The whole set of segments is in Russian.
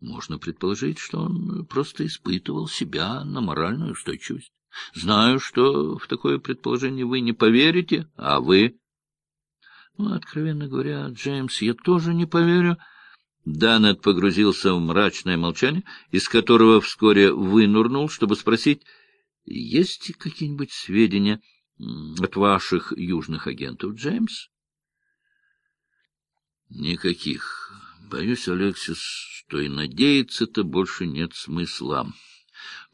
Можно предположить, что он просто испытывал себя на моральную устойчивость. Знаю, что в такое предположение вы не поверите, а вы... Ну, откровенно говоря, Джеймс, я тоже не поверю. Данет погрузился в мрачное молчание, из которого вскоре вынурнул, чтобы спросить, есть какие-нибудь сведения от ваших южных агентов, Джеймс? Никаких. Боюсь, Алексис, что и надеяться-то больше нет смысла.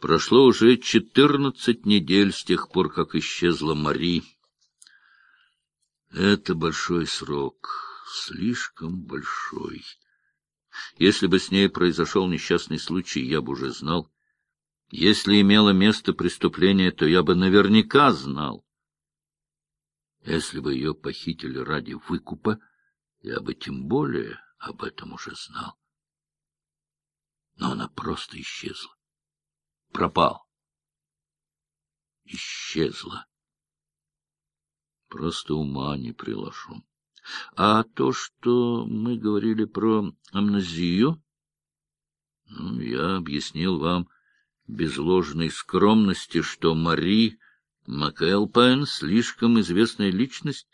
Прошло уже четырнадцать недель с тех пор, как исчезла Мари. Это большой срок, слишком большой. Если бы с ней произошел несчастный случай, я бы уже знал. Если имело место преступление, то я бы наверняка знал. Если бы ее похитили ради выкупа, я бы тем более об этом уже знал. Но она просто исчезла. Пропал. Исчезла. Просто ума не приложу. А то, что мы говорили про амнезию, ну, я объяснил вам без ложной скромности, что Мари МакЭлпайн слишком известная личность,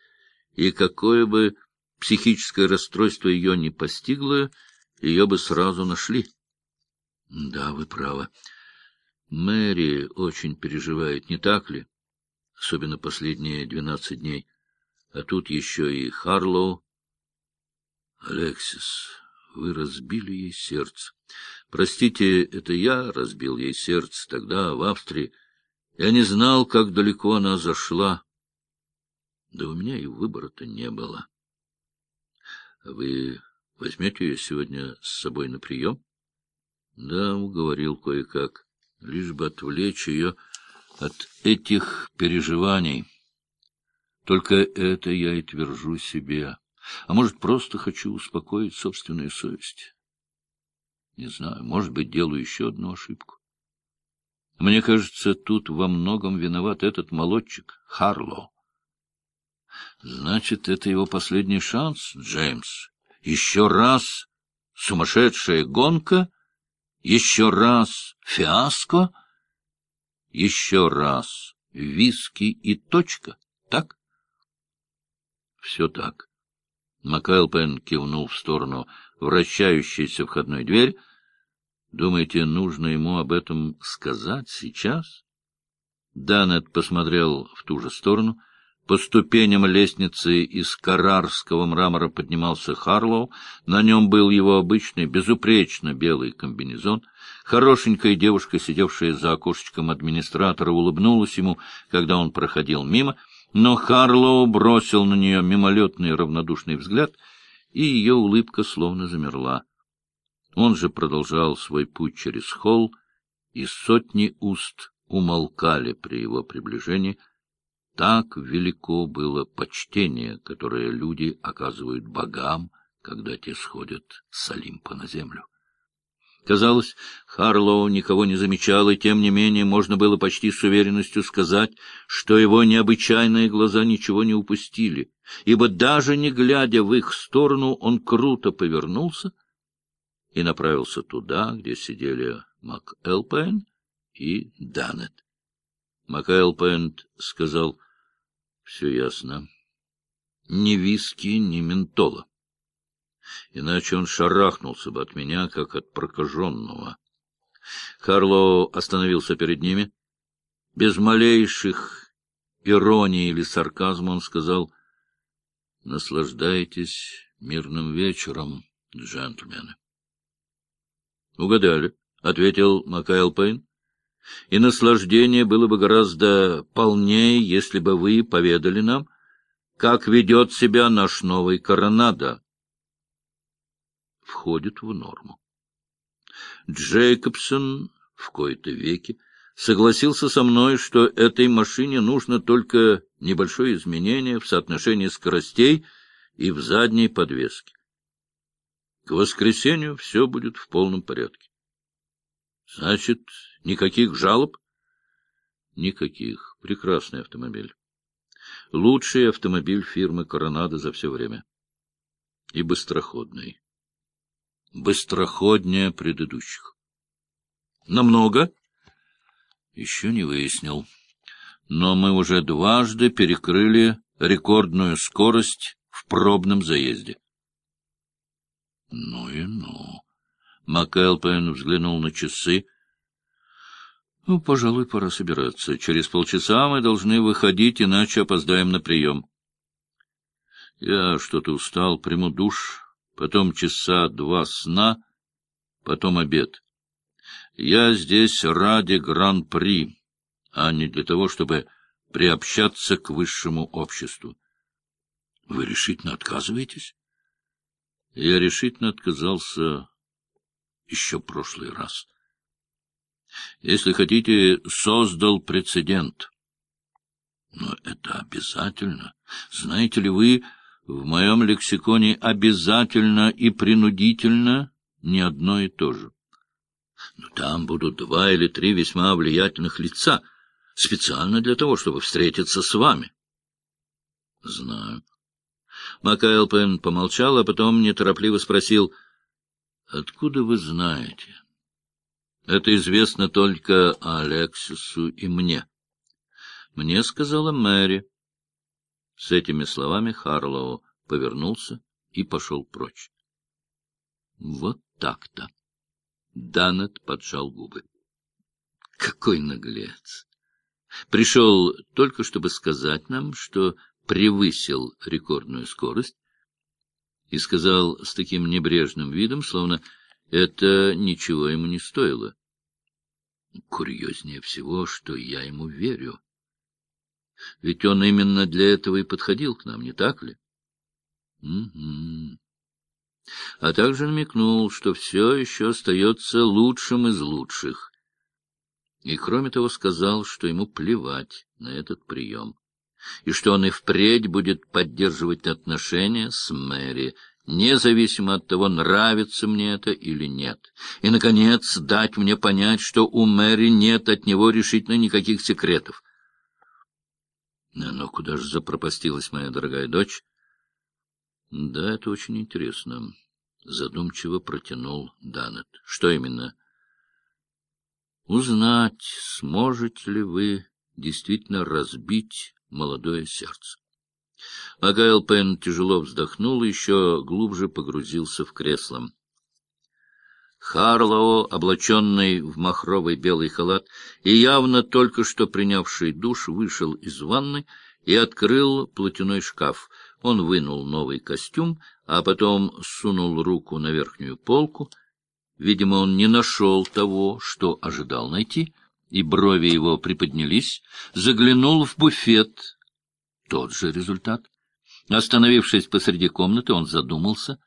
и какое бы психическое расстройство ее не постигло, ее бы сразу нашли. Да, вы правы. Мэри очень переживает, не так ли? Особенно последние двенадцать дней. А тут еще и Харлоу. Алексис, вы разбили ей сердце. Простите, это я разбил ей сердце тогда, в Австрии. Я не знал, как далеко она зашла. Да у меня и выбора-то не было. Вы возьмете ее сегодня с собой на прием? Да, уговорил кое-как, лишь бы отвлечь ее от этих переживаний. Только это я и твержу себе. А может, просто хочу успокоить собственную совесть? Не знаю, может быть, делаю еще одну ошибку. Мне кажется, тут во многом виноват этот молодчик, Харлоу. Значит, это его последний шанс, Джеймс. Еще раз сумасшедшая гонка, еще раз фиаско, еще раз виски и точка, так? Все так. Макайлпен кивнул в сторону вращающейся входной двери. Думаете, нужно ему об этом сказать сейчас? Данет посмотрел в ту же сторону — по ступеням лестницы из карарского мрамора поднимался Харлоу. На нем был его обычный, безупречно белый комбинезон. Хорошенькая девушка, сидевшая за окошечком администратора, улыбнулась ему, когда он проходил мимо, но Харлоу бросил на нее мимолетный равнодушный взгляд, и ее улыбка словно замерла. Он же продолжал свой путь через холл, и сотни уст умолкали при его приближении — так велико было почтение, которое люди оказывают богам, когда те сходят с Олимпа на землю. Казалось, Харлоу никого не замечал, и тем не менее можно было почти с уверенностью сказать, что его необычайные глаза ничего не упустили, ибо даже не глядя в их сторону, он круто повернулся и направился туда, где сидели МакЭлпен и Данет. МакЭлпен сказал — все ясно. Ни виски, ни ментола. Иначе он шарахнулся бы от меня, как от прокаженного. Харлоу остановился перед ними. Без малейших иронии или сарказма он сказал, — Наслаждайтесь мирным вечером, джентльмены. — Угадали, — ответил Макайл Пейн и наслаждение было бы гораздо полнее, если бы вы поведали нам, как ведет себя наш новый коронада. Входит в норму. Джейкобсон в кои-то веки согласился со мной, что этой машине нужно только небольшое изменение в соотношении скоростей и в задней подвеске. К воскресенью все будет в полном порядке. Значит, никаких жалоб? Никаких. Прекрасный автомобиль. Лучший автомобиль фирмы «Коронада» за все время. И быстроходный. быстроходнее предыдущих. Намного? Еще не выяснил. Но мы уже дважды перекрыли рекордную скорость в пробном заезде. Ну и ну. МакЭлпен взглянул на часы. Ну, пожалуй, пора собираться. Через полчаса мы должны выходить, иначе опоздаем на прием. Я что-то устал, приму душ, потом часа два сна, потом обед. Я здесь ради гран-при, а не для того, чтобы приобщаться к высшему обществу. Вы решительно отказываетесь? Я решительно отказался еще прошлый раз. Если хотите, создал прецедент. Но это обязательно. Знаете ли вы, в моем лексиконе обязательно и принудительно не одно и то же. Но там будут два или три весьма влиятельных лица, специально для того, чтобы встретиться с вами. — Знаю. Макайлпен помолчал, а потом неторопливо спросил, — Откуда вы знаете? — Это известно только Алексису и мне. — Мне сказала Мэри. С этими словами Харлоу повернулся и пошел прочь. — Вот так-то. Данет поджал губы. — Какой наглец! Пришел только, чтобы сказать нам, что превысил рекордную скорость, и сказал с таким небрежным видом, словно это ничего ему не стоило. Курьезнее всего, что я ему верю. Ведь он именно для этого и подходил к нам, не так ли? Угу. А также намекнул, что все еще остается лучшим из лучших. И, кроме того, сказал, что ему плевать на этот прием и что он и впредь будет поддерживать отношения с Мэри, независимо от того, нравится мне это или нет. И, наконец, дать мне понять, что у Мэри нет от него решительно никаких секретов. Но куда же запропастилась моя дорогая дочь? Да, это очень интересно. Задумчиво протянул Данет. Что именно? Узнать, сможете ли вы действительно разбить молодое сердце. Агайл Пен тяжело вздохнул и еще глубже погрузился в кресло. Харлоу, облаченный в махровый белый халат и явно только что принявший душ, вышел из ванны и открыл платяной шкаф. Он вынул новый костюм, а потом сунул руку на верхнюю полку. Видимо, он не нашел того, что ожидал найти, и брови его приподнялись, заглянул в буфет. Тот же результат. Остановившись посреди комнаты, он задумался,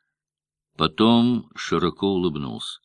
потом широко улыбнулся.